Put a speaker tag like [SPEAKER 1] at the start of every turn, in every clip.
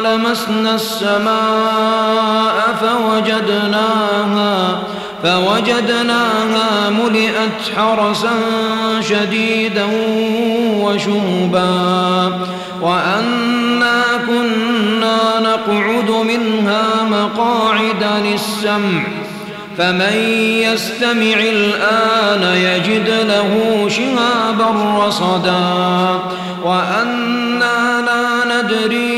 [SPEAKER 1] لمسنا السماء فوجدناها فوجدناها ملئت حرسا شديدا وشوبا. وأنا كنا نقعد منها مقاعد للسمع فمن يستمع الآن يجد له شهابا رصدا. وأنا لا ندري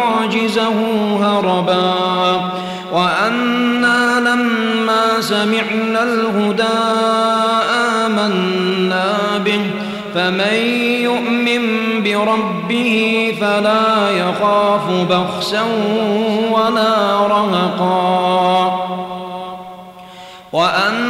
[SPEAKER 1] نعجزه هربا. وأنا لما سمعنا الهدى آمنا به فمن يؤمن بربه فلا يخاف بخسا ولا رهقا. وأنا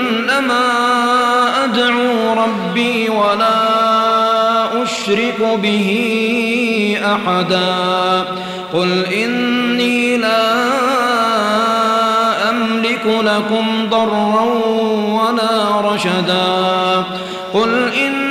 [SPEAKER 1] إنما أدعو ربي ولا أشرك به أحدا. قل إني لا أملك لكم ضرا ولا رشدا. قل إني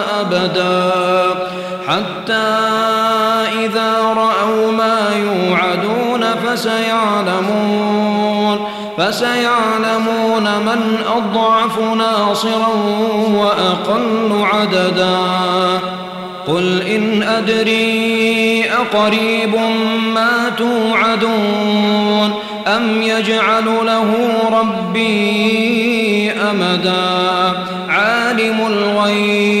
[SPEAKER 1] أبدا. حتى إذا رأوا ما يوعدون فسيعلمون فسيعلمون من أضعف ناصرا وأقل عددا. قل إن أدري أقريب ما توعدون أم يجعل له ربي أمدا. عالم الغيب.